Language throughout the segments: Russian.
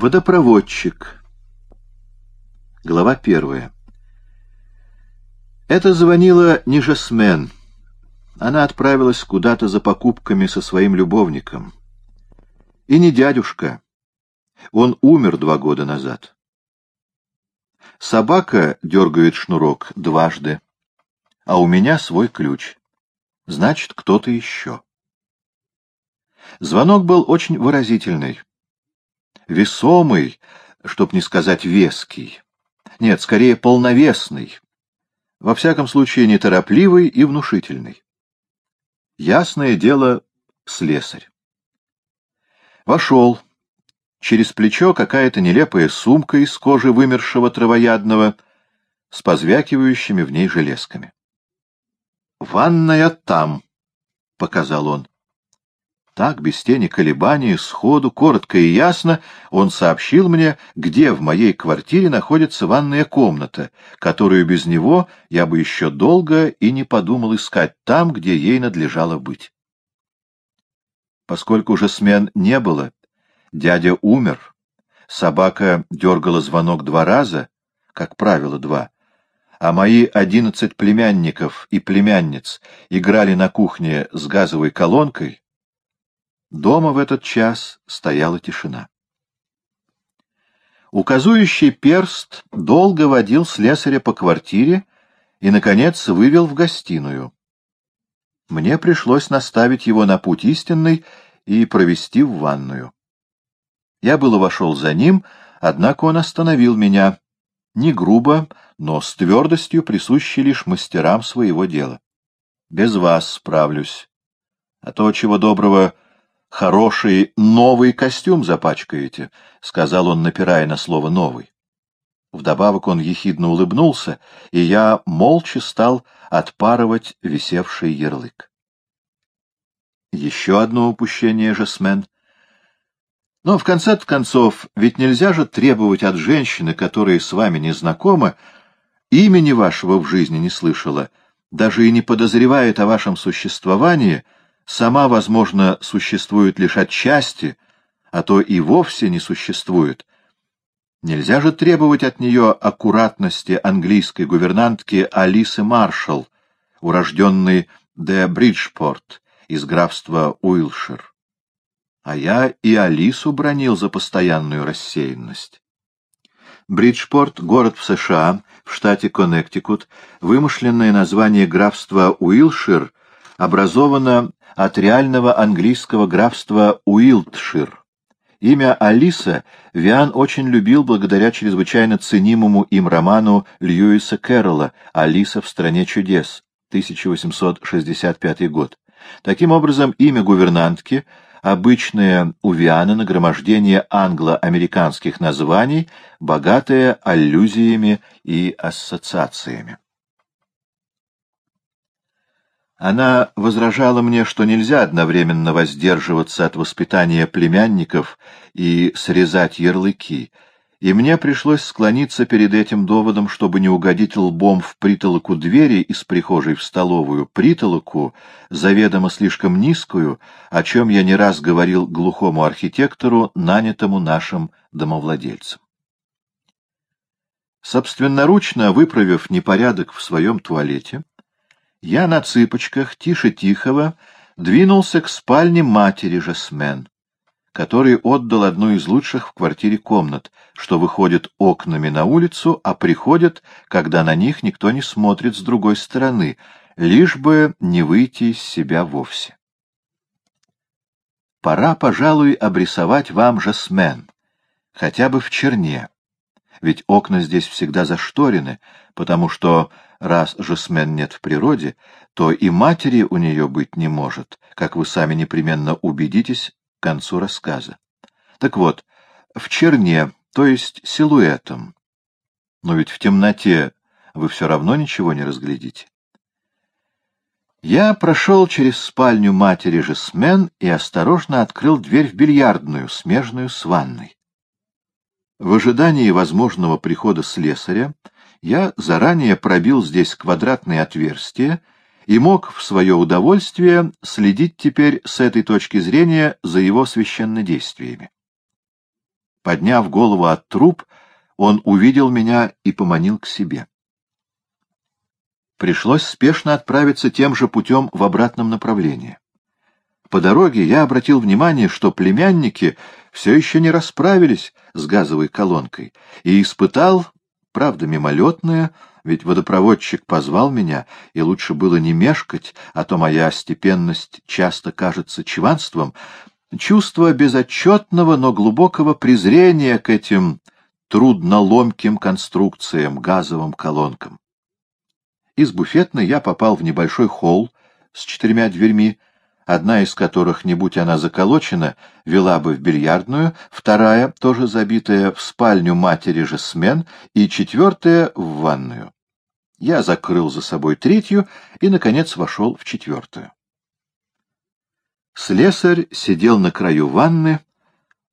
Водопроводчик. Глава первая. Это звонила не Жасмен. Она отправилась куда-то за покупками со своим любовником. И не дядюшка. Он умер два года назад. Собака дергает шнурок дважды, а у меня свой ключ. Значит, кто-то еще. Звонок был очень выразительный весомый, чтоб не сказать веский. Нет, скорее полновесный. Во всяком случае, неторопливый и внушительный. Ясное дело, слесарь. Вошел. Через плечо какая-то нелепая сумка из кожи вымершего травоядного с позвякивающими в ней железками. «Ванная там», — показал он. Так, без тени колебаний, сходу, коротко и ясно, он сообщил мне, где в моей квартире находится ванная комната, которую без него я бы еще долго и не подумал искать там, где ей надлежало быть. Поскольку же смен не было, дядя умер, собака дергала звонок два раза, как правило, два, а мои одиннадцать племянников и племянниц играли на кухне с газовой колонкой, Дома в этот час стояла тишина. Указующий перст долго водил слесаря по квартире и, наконец, вывел в гостиную. Мне пришлось наставить его на путь истинный и провести в ванную. Я было вошел за ним, однако он остановил меня, не грубо, но с твердостью, присущей лишь мастерам своего дела. Без вас справлюсь. А то, чего доброго, хороший новый костюм запачкаете, — сказал он, напирая на слово «новый». Вдобавок он ехидно улыбнулся, и я молча стал отпарывать висевший ярлык. Еще одно упущение, Жасмен. Но в конце концов, ведь нельзя же требовать от женщины, которая с вами не знакома, имени вашего в жизни не слышала, даже и не подозревает о вашем существовании — сама, возможно, существует лишь отчасти, а то и вовсе не существует. Нельзя же требовать от нее аккуратности английской гувернантки Алисы Маршалл, урожденной де Бриджпорт из графства Уилшир. А я и Алису бронил за постоянную рассеянность. Бриджпорт — город в США, в штате Коннектикут, вымышленное название графства Уилшир образовано от реального английского графства Уилтшир. Имя Алиса Виан очень любил благодаря чрезвычайно ценимому им роману Льюиса Кэрролла «Алиса в стране чудес» 1865 год. Таким образом, имя гувернантки — обычное у Виана нагромождение англо-американских названий, богатое аллюзиями и ассоциациями. Она возражала мне, что нельзя одновременно воздерживаться от воспитания племянников и срезать ярлыки, и мне пришлось склониться перед этим доводом, чтобы не угодить лбом в притолоку двери из прихожей в столовую, притолоку, заведомо слишком низкую, о чем я не раз говорил глухому архитектору, нанятому нашим домовладельцам. Собственноручно выправив непорядок в своем туалете, я на цыпочках, тише тихого, двинулся к спальне матери Жасмен, который отдал одну из лучших в квартире комнат, что выходит окнами на улицу, а приходит, когда на них никто не смотрит с другой стороны, лишь бы не выйти из себя вовсе. Пора, пожалуй, обрисовать вам Жасмен, хотя бы в черне, ведь окна здесь всегда зашторены, потому что раз Жасмен нет в природе, то и матери у нее быть не может, как вы сами непременно убедитесь к концу рассказа. Так вот, в черне, то есть силуэтом. Но ведь в темноте вы все равно ничего не разглядите. Я прошел через спальню матери Жасмен и осторожно открыл дверь в бильярдную, смежную с ванной. В ожидании возможного прихода слесаря я заранее пробил здесь квадратные отверстия и мог в свое удовольствие следить теперь с этой точки зрения за его священнодействиями. Подняв голову от труп, он увидел меня и поманил к себе. Пришлось спешно отправиться тем же путем в обратном направлении. По дороге я обратил внимание, что племянники все еще не расправились с газовой колонкой, и испытал, правда, мимолетное, ведь водопроводчик позвал меня, и лучше было не мешкать, а то моя степенность часто кажется чванством, чувство безотчетного, но глубокого презрения к этим трудноломким конструкциям, газовым колонкам. Из буфетной я попал в небольшой холл с четырьмя дверьми, одна из которых, не будь она заколочена, вела бы в бильярдную, вторая, тоже забитая, в спальню матери Жасмен, и четвертая — в ванную. Я закрыл за собой третью и, наконец, вошел в четвертую. Слесарь сидел на краю ванны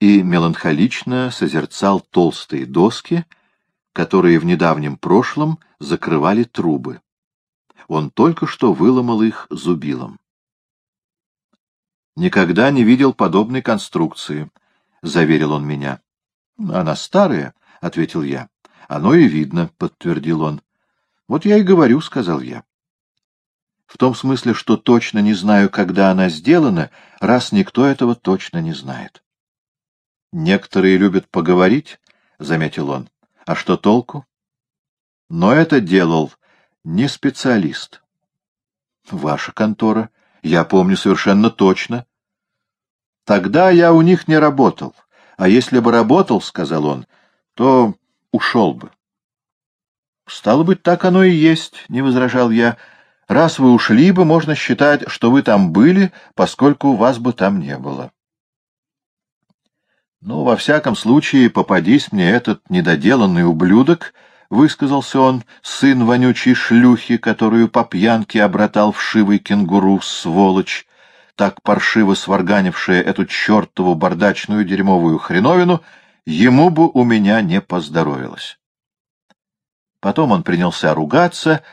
и меланхолично созерцал толстые доски, которые в недавнем прошлом закрывали трубы. Он только что выломал их зубилом. «Никогда не видел подобной конструкции», — заверил он меня. «Она старая», — ответил я. «Оно и видно», — подтвердил он. «Вот я и говорю», — сказал я. В том смысле, что точно не знаю, когда она сделана, раз никто этого точно не знает. «Некоторые любят поговорить», — заметил он. «А что толку?» «Но это делал не специалист». «Ваша контора. Я помню совершенно точно». «Тогда я у них не работал. А если бы работал, — сказал он, — то ушел бы». «Стало быть, так оно и есть», — не возражал я, — Раз вы ушли бы, можно считать, что вы там были, поскольку вас бы там не было. Ну, во всяком случае, попадись мне этот недоделанный ублюдок, — высказался он, сын вонючей шлюхи, которую по пьянке обратал вшивый кенгуру, сволочь, так паршиво сварганившая эту чертову бардачную дерьмовую хреновину, ему бы у меня не поздоровилось. Потом он принялся ругаться —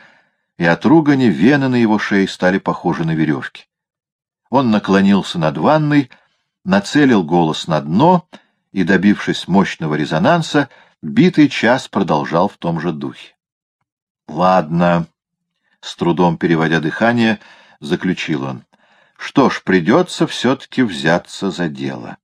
и от ругани вены на его шее стали похожи на веревки. Он наклонился над ванной, нацелил голос на дно и, добившись мощного резонанса, битый час продолжал в том же духе. — Ладно, — с трудом переводя дыхание, заключил он. — Что ж, придется все-таки взяться за дело.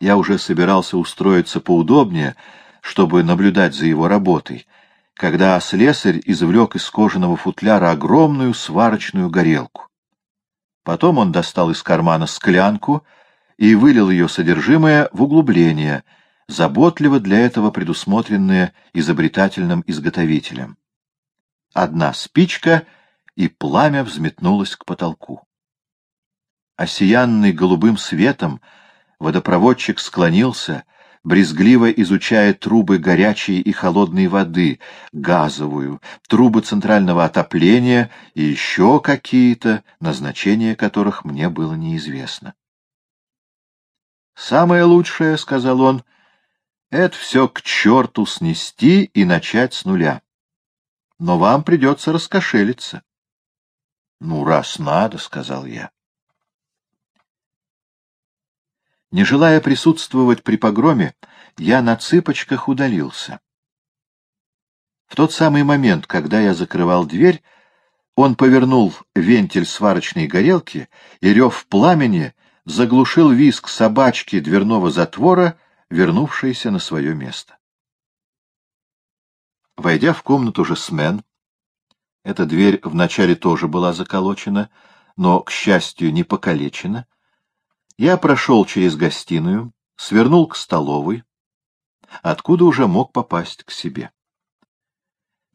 Я уже собирался устроиться поудобнее, чтобы наблюдать за его работой — когда слесарь извлек из кожаного футляра огромную сварочную горелку. Потом он достал из кармана склянку и вылил ее содержимое в углубление, заботливо для этого предусмотренное изобретательным изготовителем. Одна спичка, и пламя взметнулось к потолку. Осиянный голубым светом, водопроводчик склонился — брезгливо изучая трубы горячей и холодной воды, газовую, трубы центрального отопления и еще какие-то, назначение которых мне было неизвестно. «Самое лучшее, — сказал он, — это все к черту снести и начать с нуля. Но вам придется раскошелиться». «Ну, раз надо, — сказал я. Не желая присутствовать при погроме, я на цыпочках удалился. В тот самый момент, когда я закрывал дверь, он повернул вентиль сварочной горелки, и рев пламени заглушил виск собачки дверного затвора, вернувшейся на свое место. Войдя в комнату Жасмен, эта дверь вначале тоже была заколочена, но, к счастью, не покалечена, я прошел через гостиную, свернул к столовой, откуда уже мог попасть к себе.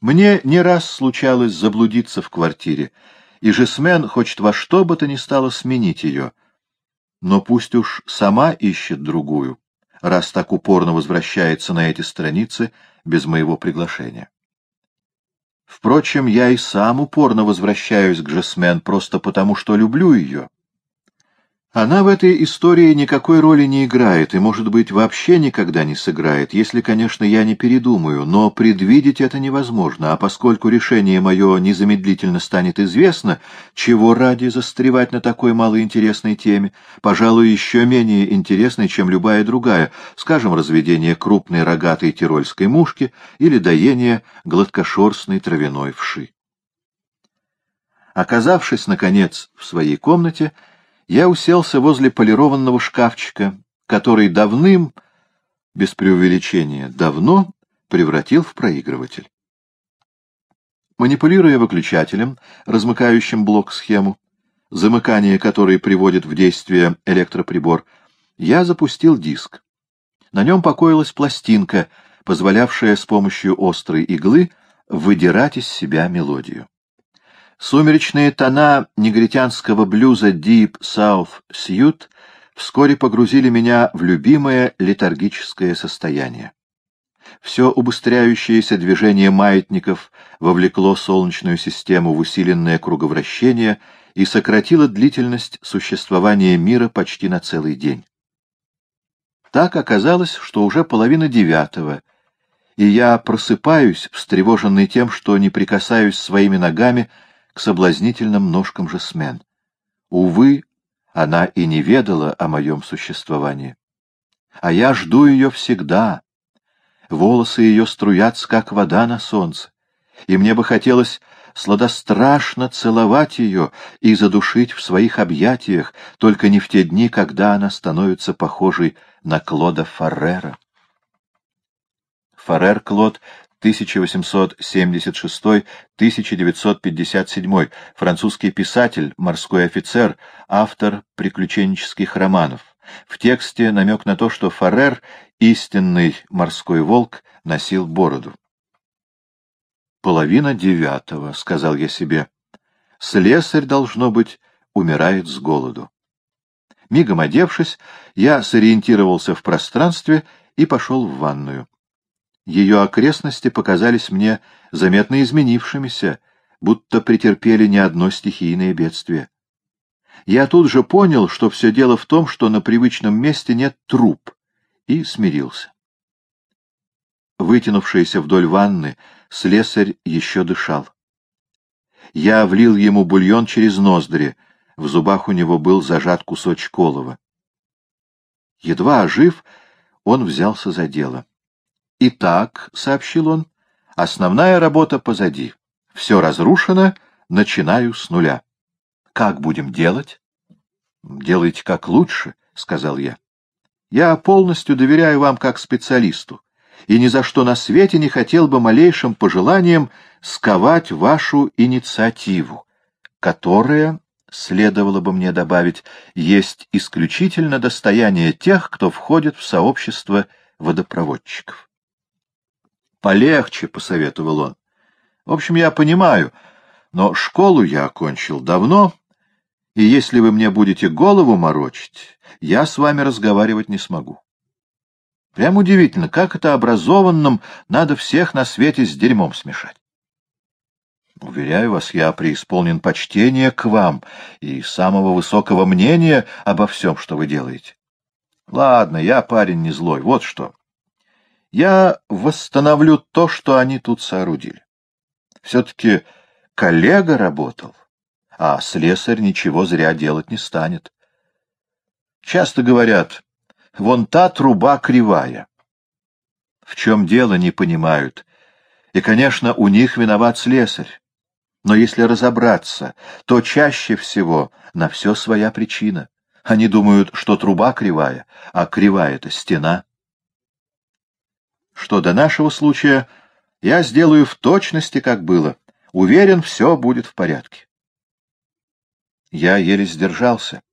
Мне не раз случалось заблудиться в квартире, и Жесмен хочет во что бы то ни стало сменить ее. Но пусть уж сама ищет другую, раз так упорно возвращается на эти страницы без моего приглашения. Впрочем, я и сам упорно возвращаюсь к Жесмен просто потому, что люблю ее Она в этой истории никакой роли не играет и, может быть, вообще никогда не сыграет, если, конечно, я не передумаю, но предвидеть это невозможно, а поскольку решение мое незамедлительно станет известно, чего ради застревать на такой малоинтересной теме, пожалуй, еще менее интересной, чем любая другая, скажем, разведение крупной рогатой тирольской мушки или доение гладкошерстной травяной вши. Оказавшись, наконец, в своей комнате, я уселся возле полированного шкафчика, который давным, без преувеличения, давно превратил в проигрыватель. Манипулируя выключателем, размыкающим блок-схему, замыкание которой приводит в действие электроприбор, я запустил диск. На нем покоилась пластинка, позволявшая с помощью острой иглы выдирать из себя мелодию. Сумеречные тона негритянского блюза Deep South Suite вскоре погрузили меня в любимое летаргическое состояние. Все убыстряющееся движение маятников вовлекло Солнечную систему в усиленное круговращение и сократило длительность существования мира почти на целый день. Так оказалось, что уже половина девятого, и я просыпаюсь, встревоженный тем, что не прикасаюсь своими ногами к соблазнительным ножкам Жасмен. Увы, она и не ведала о моем существовании. А я жду ее всегда. Волосы ее струятся, как вода на солнце, и мне бы хотелось сладострашно целовать ее и задушить в своих объятиях, только не в те дни, когда она становится похожей на Клода Фаррера. Фаррер Клод 1876-1957, французский писатель, морской офицер, автор приключенческих романов. В тексте намек на то, что Фарер, истинный морской волк, носил бороду. «Половина девятого», — сказал я себе. «Слесарь, должно быть, умирает с голоду». Мигом одевшись, я сориентировался в пространстве и пошел в ванную. Ее окрестности показались мне заметно изменившимися, будто претерпели не одно стихийное бедствие. Я тут же понял, что все дело в том, что на привычном месте нет труп, и смирился. Вытянувшийся вдоль ванны, слесарь еще дышал. Я влил ему бульон через ноздри, в зубах у него был зажат кусочек олова. Едва ожив, он взялся за дело. «Итак», — сообщил он, — «основная работа позади. Все разрушено, начинаю с нуля. Как будем делать?» «Делайте как лучше», — сказал я. «Я полностью доверяю вам как специалисту, и ни за что на свете не хотел бы малейшим пожеланием сковать вашу инициативу, которая, следовало бы мне добавить, есть исключительно достояние тех, кто входит в сообщество водопроводчиков. Полегче, — посоветовал он. В общем, я понимаю, но школу я окончил давно, и если вы мне будете голову морочить, я с вами разговаривать не смогу. Прям удивительно, как это образованным надо всех на свете с дерьмом смешать. Уверяю вас, я преисполнен почтения к вам и самого высокого мнения обо всем, что вы делаете. Ладно, я парень не злой, вот что я восстановлю то, что они тут соорудили. Все-таки коллега работал, а слесарь ничего зря делать не станет. Часто говорят, вон та труба кривая. В чем дело, не понимают. И, конечно, у них виноват слесарь. Но если разобраться, то чаще всего на все своя причина. Они думают, что труба кривая, а кривая — это стена что до нашего случая я сделаю в точности, как было. Уверен, все будет в порядке. Я еле сдержался.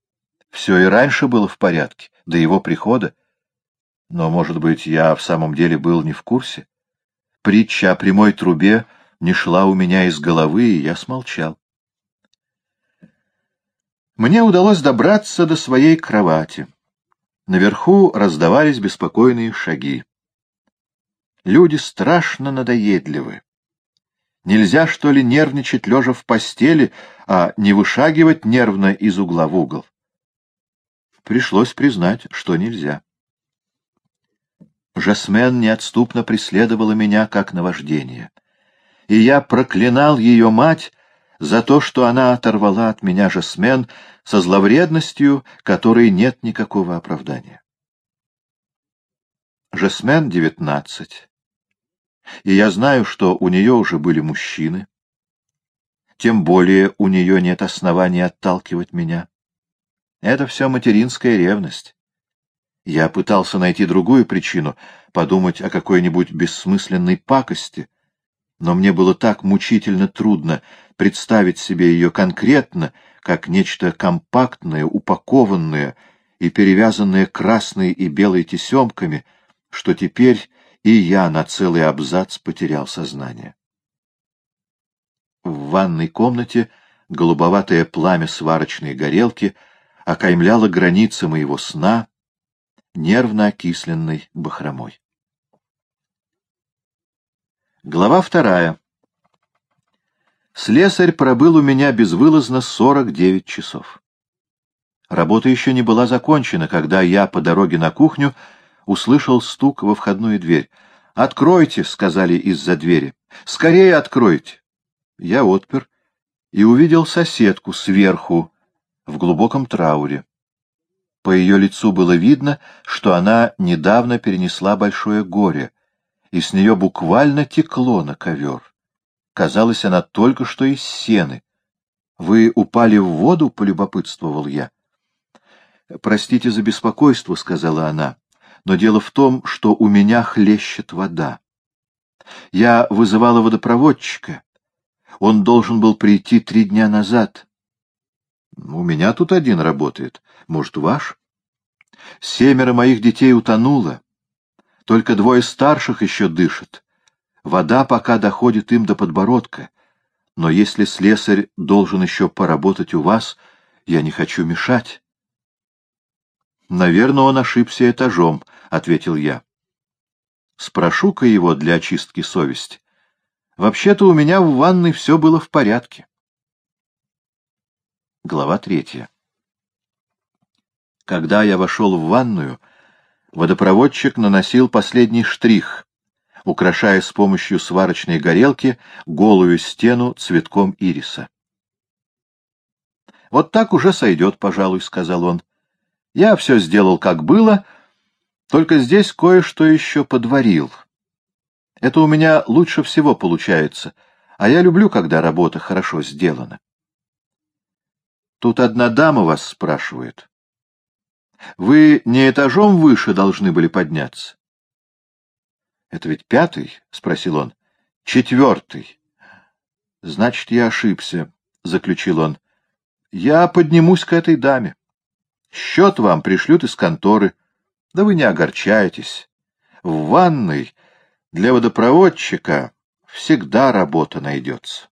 Все и раньше было в порядке, до его прихода. Но, может быть, я в самом деле был не в курсе. Притча о прямой трубе не шла у меня из головы, и я смолчал. Мне удалось добраться до своей кровати. Наверху раздавались беспокойные шаги. Люди страшно надоедливы. Нельзя, что ли, нервничать лежа в постели, а не вышагивать нервно из угла в угол. пришлось признать, что нельзя. Жасмен неотступно преследовала меня как наваждение, и я проклинал ее мать за то, что она оторвала от меня Жасмен со зловредностью, которой нет никакого оправдания. Жасмен — девятнадцать, и я знаю, что у нее уже были мужчины, тем более у нее нет оснований отталкивать меня. Это все материнская ревность. Я пытался найти другую причину, подумать о какой-нибудь бессмысленной пакости, но мне было так мучительно трудно представить себе ее конкретно, как нечто компактное, упакованное и перевязанное красной и белой тесемками, что теперь и я на целый абзац потерял сознание. В ванной комнате голубоватое пламя сварочной горелки окаймляло границы моего сна нервно окисленной бахромой. Глава вторая. Слесарь пробыл у меня безвылазно 49 часов. Работа еще не была закончена, когда я по дороге на кухню услышал стук во входную дверь. «Откройте!» — сказали из-за двери. «Скорее откройте!» Я отпер и увидел соседку сверху, в глубоком трауре. По ее лицу было видно, что она недавно перенесла большое горе, и с нее буквально текло на ковер. Казалось, она только что из сены. «Вы упали в воду?» — полюбопытствовал я. «Простите за беспокойство», — сказала она, — «но дело в том, что у меня хлещет вода. Я вызывала водопроводчика, он должен был прийти три дня назад. У меня тут один работает. Может, ваш? Семеро моих детей утонуло. Только двое старших еще дышат. Вода пока доходит им до подбородка. Но если слесарь должен еще поработать у вас, я не хочу мешать. — Наверное, он ошибся этажом, — ответил я. — Спрошу-ка его для очистки совести. Вообще-то у меня в ванной все было в порядке. Глава третья. Когда я вошел в ванную, водопроводчик наносил последний штрих, украшая с помощью сварочной горелки голую стену цветком ириса. «Вот так уже сойдет, пожалуй», — сказал он. «Я все сделал, как было, только здесь кое-что еще подварил». Это у меня лучше всего получается, а я люблю, когда работа хорошо сделана. Тут одна дама вас спрашивает. Вы не этажом выше должны были подняться? — Это ведь пятый? — спросил он. — Четвертый. — Значит, я ошибся, — заключил он. — Я поднимусь к этой даме. Счет вам пришлют из конторы. Да вы не огорчайтесь. В ванной для водопроводчика всегда работа найдется.